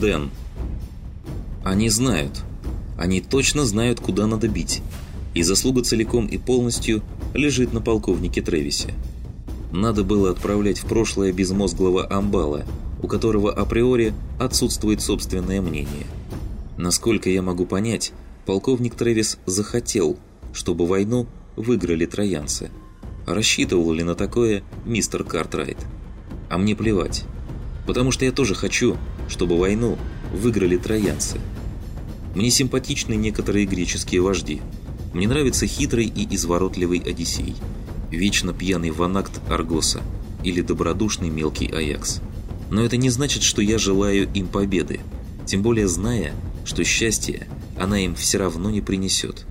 Дэн. Они знают. Они точно знают, куда надо бить. И заслуга целиком и полностью лежит на полковнике Тревисе. Надо было отправлять в прошлое безмозглого амбала, у которого априори отсутствует собственное мнение. Насколько я могу понять, полковник Тревис захотел, чтобы войну выиграли троянцы. Рассчитывал ли на такое мистер Картрайт? А мне плевать. Потому что я тоже хочу, чтобы войну выиграли троянцы. Мне симпатичны некоторые греческие вожди. Мне нравится хитрый и изворотливый Одиссей – вечно пьяный ванакт Аргоса или добродушный мелкий Аякс. Но это не значит, что я желаю им победы, тем более зная, что счастье она им все равно не принесет.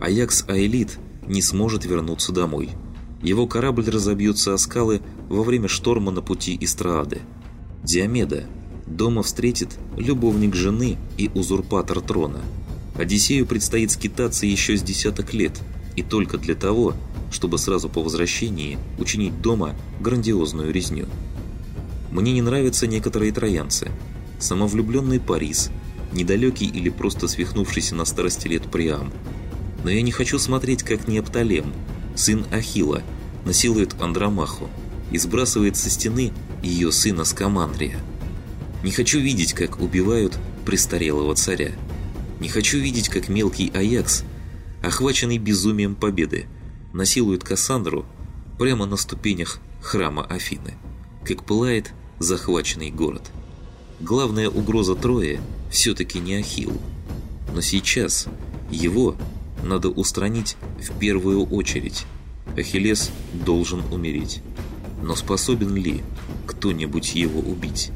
Аякс Аэлит не сможет вернуться домой. Его корабль разобьется о скалы во время шторма на пути Истраады. Диомеда дома встретит любовник жены и узурпатор трона. Одиссею предстоит скитаться еще с десяток лет, и только для того, чтобы сразу по возвращении учинить дома грандиозную резню. Мне не нравятся некоторые троянцы. Самовлюбленный Парис, недалекий или просто свихнувшийся на старости лет Приам. Но я не хочу смотреть, как Неопталем, сын Ахила, насилует Андромаху и сбрасывает со стены ее сына Скамандрия. Не хочу видеть, как убивают престарелого царя. Не хочу видеть, как мелкий Аякс, охваченный безумием победы, насилует Кассандру прямо на ступенях храма Афины, как пылает захваченный город. Главная угроза Трои все-таки не Ахилл. Но сейчас его надо устранить в первую очередь. Ахиллес должен умереть. Но способен ли кто-нибудь его убить?